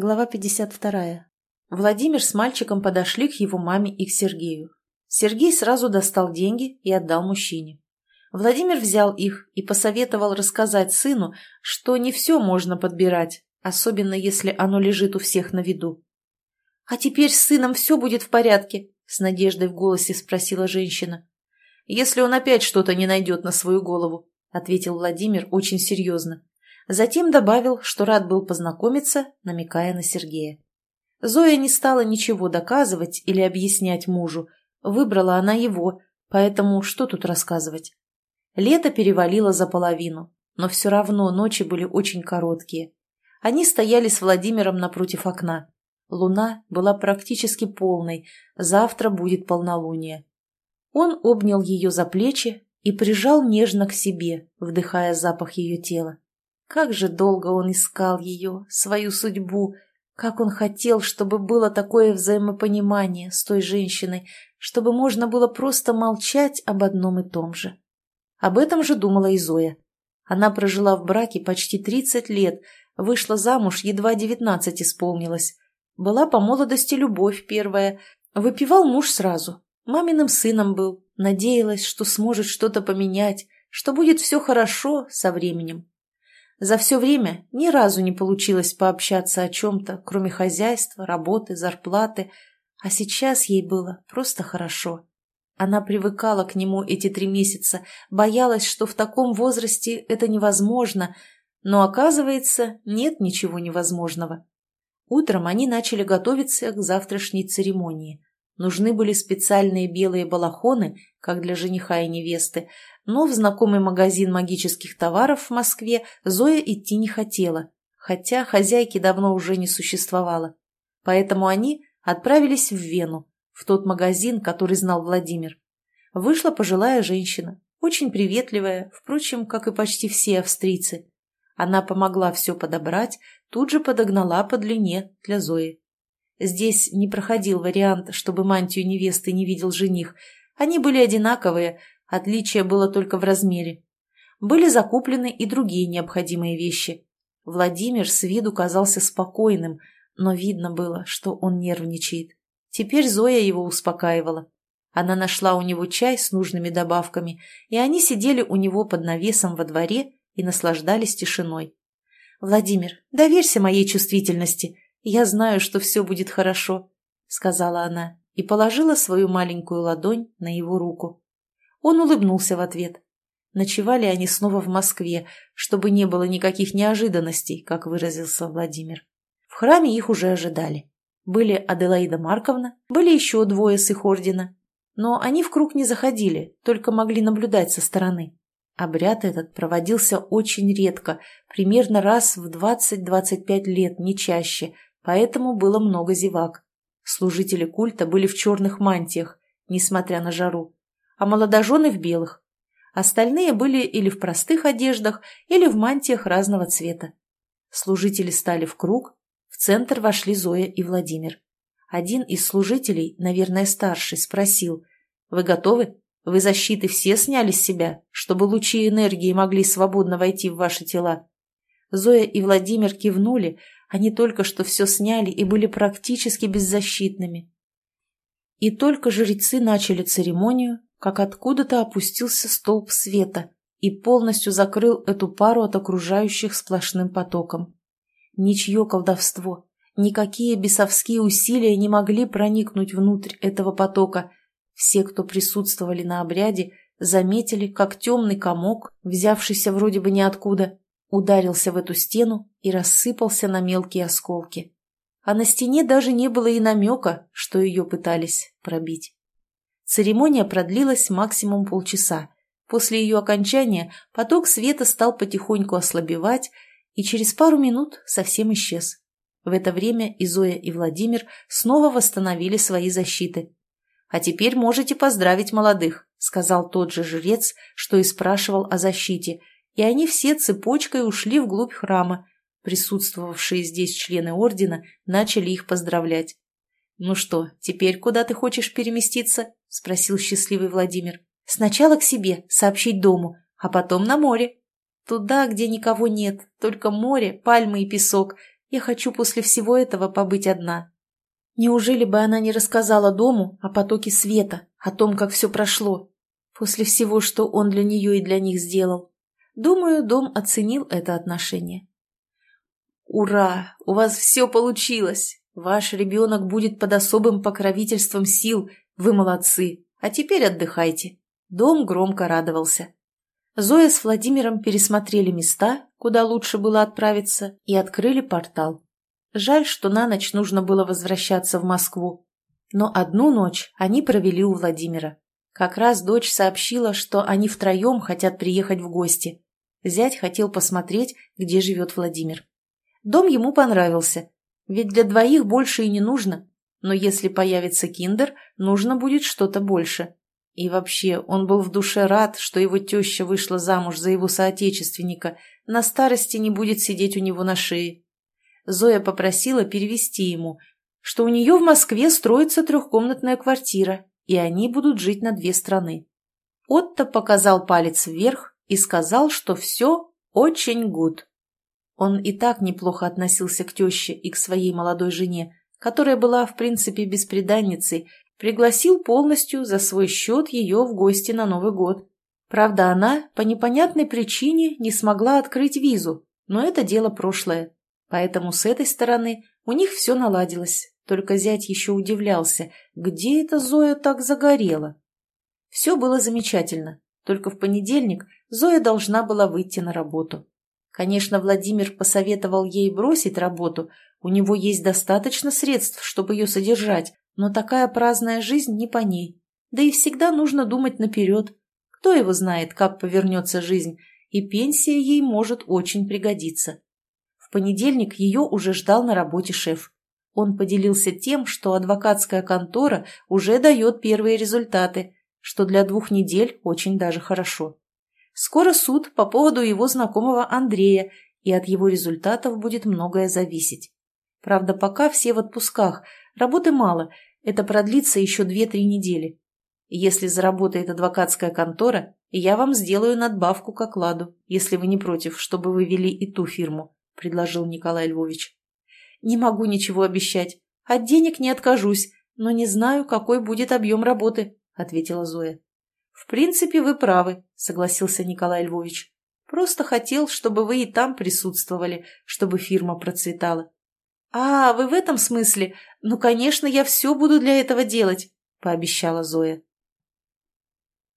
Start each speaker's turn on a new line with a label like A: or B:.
A: Глава 52. Владимир с мальчиком подошли к его маме и к Сергею. Сергей сразу достал деньги и отдал мужчине. Владимир взял их и посоветовал рассказать сыну, что не все можно подбирать, особенно если оно лежит у всех на виду. «А теперь с сыном все будет в порядке?» — с надеждой в голосе спросила женщина. «Если он опять что-то не найдет на свою голову», — ответил Владимир очень серьезно. Затем добавил, что рад был познакомиться, намекая на Сергея. Зоя не стала ничего доказывать или объяснять мужу. Выбрала она его, поэтому что тут рассказывать? Лето перевалило за половину, но все равно ночи были очень короткие. Они стояли с Владимиром напротив окна. Луна была практически полной, завтра будет полнолуние. Он обнял ее за плечи и прижал нежно к себе, вдыхая запах ее тела. Как же долго он искал ее, свою судьбу, как он хотел, чтобы было такое взаимопонимание с той женщиной, чтобы можно было просто молчать об одном и том же. Об этом же думала и Зоя. Она прожила в браке почти 30 лет, вышла замуж, едва 19 исполнилось. Была по молодости любовь первая, выпивал муж сразу. Маминым сыном был, надеялась, что сможет что-то поменять, что будет все хорошо со временем. За все время ни разу не получилось пообщаться о чем-то, кроме хозяйства, работы, зарплаты, а сейчас ей было просто хорошо. Она привыкала к нему эти три месяца, боялась, что в таком возрасте это невозможно, но, оказывается, нет ничего невозможного. Утром они начали готовиться к завтрашней церемонии. Нужны были специальные белые балахоны, как для жениха и невесты, но в знакомый магазин магических товаров в Москве Зоя идти не хотела, хотя хозяйки давно уже не существовало. Поэтому они отправились в Вену, в тот магазин, который знал Владимир. Вышла пожилая женщина, очень приветливая, впрочем, как и почти все австрийцы. Она помогла все подобрать, тут же подогнала по длине для Зои. Здесь не проходил вариант, чтобы мантию невесты не видел жених. Они были одинаковые, Отличие было только в размере. Были закуплены и другие необходимые вещи. Владимир с виду казался спокойным, но видно было, что он нервничает. Теперь Зоя его успокаивала. Она нашла у него чай с нужными добавками, и они сидели у него под навесом во дворе и наслаждались тишиной. «Владимир, доверься моей чувствительности. Я знаю, что все будет хорошо», — сказала она и положила свою маленькую ладонь на его руку. Он улыбнулся в ответ. Ночевали они снова в Москве, чтобы не было никаких неожиданностей, как выразился Владимир. В храме их уже ожидали. Были Аделаида Марковна, были еще двое с их ордена. Но они в круг не заходили, только могли наблюдать со стороны. Обряд этот проводился очень редко, примерно раз в 20-25 лет, не чаще, поэтому было много зевак. Служители культа были в черных мантиях, несмотря на жару а молодожены в белых. Остальные были или в простых одеждах, или в мантиях разного цвета. Служители стали в круг, в центр вошли Зоя и Владимир. Один из служителей, наверное, старший, спросил, «Вы готовы? Вы защиты все сняли с себя, чтобы лучи энергии могли свободно войти в ваши тела?» Зоя и Владимир кивнули, они только что все сняли и были практически беззащитными. И только жрецы начали церемонию, как откуда-то опустился столб света и полностью закрыл эту пару от окружающих сплошным потоком. Ничье колдовство, никакие бесовские усилия не могли проникнуть внутрь этого потока. Все, кто присутствовали на обряде, заметили, как темный комок, взявшийся вроде бы ниоткуда, ударился в эту стену и рассыпался на мелкие осколки. А на стене даже не было и намека, что ее пытались пробить. Церемония продлилась максимум полчаса. После ее окончания поток света стал потихоньку ослабевать и через пару минут совсем исчез. В это время и Зоя, и Владимир снова восстановили свои защиты. «А теперь можете поздравить молодых», — сказал тот же жрец, что и спрашивал о защите, и они все цепочкой ушли вглубь храма. Присутствовавшие здесь члены ордена начали их поздравлять. «Ну что, теперь куда ты хочешь переместиться?» — спросил счастливый Владимир. «Сначала к себе, сообщить дому, а потом на море. Туда, где никого нет, только море, пальмы и песок. Я хочу после всего этого побыть одна. Неужели бы она не рассказала дому о потоке света, о том, как все прошло, после всего, что он для нее и для них сделал? Думаю, дом оценил это отношение. «Ура! У вас все получилось! Ваш ребенок будет под особым покровительством сил. Вы молодцы! А теперь отдыхайте!» Дом громко радовался. Зоя с Владимиром пересмотрели места, куда лучше было отправиться, и открыли портал. Жаль, что на ночь нужно было возвращаться в Москву. Но одну ночь они провели у Владимира. Как раз дочь сообщила, что они втроем хотят приехать в гости. Зять хотел посмотреть, где живет Владимир. Дом ему понравился, ведь для двоих больше и не нужно. Но если появится киндер, нужно будет что-то больше. И вообще, он был в душе рад, что его теща вышла замуж за его соотечественника, на старости не будет сидеть у него на шее. Зоя попросила перевести ему, что у нее в Москве строится трехкомнатная квартира, и они будут жить на две страны. Отто показал палец вверх и сказал, что все очень гуд. Он и так неплохо относился к теще и к своей молодой жене, которая была, в принципе, бесприданницей пригласил полностью за свой счет ее в гости на Новый год. Правда, она по непонятной причине не смогла открыть визу, но это дело прошлое. Поэтому с этой стороны у них все наладилось, только зять еще удивлялся, где эта Зоя так загорела. Все было замечательно, только в понедельник Зоя должна была выйти на работу. Конечно, Владимир посоветовал ей бросить работу, у него есть достаточно средств, чтобы ее содержать, но такая праздная жизнь не по ней. Да и всегда нужно думать наперед. Кто его знает, как повернется жизнь, и пенсия ей может очень пригодиться. В понедельник ее уже ждал на работе шеф. Он поделился тем, что адвокатская контора уже дает первые результаты, что для двух недель очень даже хорошо. Скоро суд по поводу его знакомого Андрея, и от его результатов будет многое зависеть. Правда, пока все в отпусках, работы мало, это продлится еще две-три недели. Если заработает адвокатская контора, я вам сделаю надбавку к окладу, если вы не против, чтобы вы вели и ту фирму», – предложил Николай Львович. «Не могу ничего обещать. От денег не откажусь, но не знаю, какой будет объем работы», – ответила Зоя. «В принципе, вы правы», – согласился Николай Львович. «Просто хотел, чтобы вы и там присутствовали, чтобы фирма процветала». «А, вы в этом смысле? Ну, конечно, я все буду для этого делать», — пообещала Зоя.